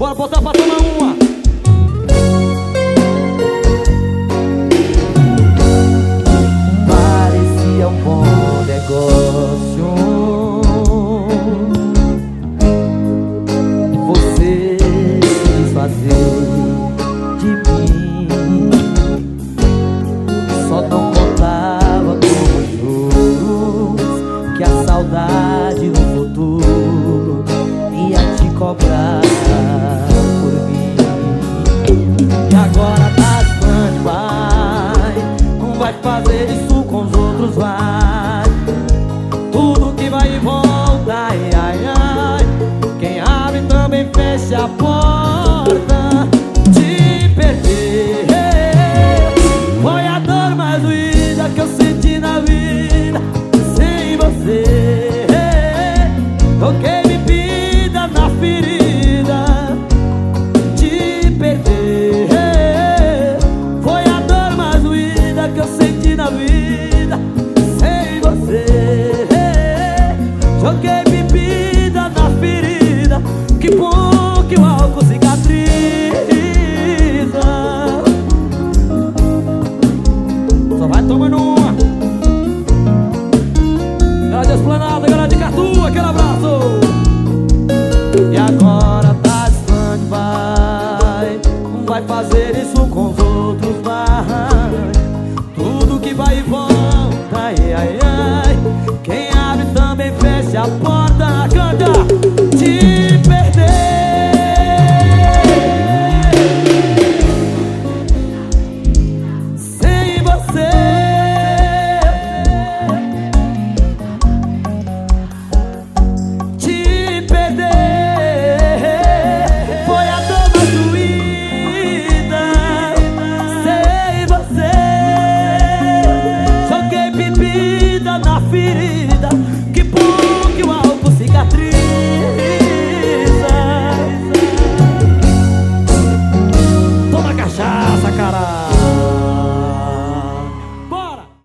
Bora botar pra tomar uma. Fazer isso com os outros, vai. Tudo que vai e volta, ai, ai, ai. Quem abre também fecha a porta vida sem você. Joguei bebida na ferida, que bom que o álcool cicatriza. Só vai tomando da porta.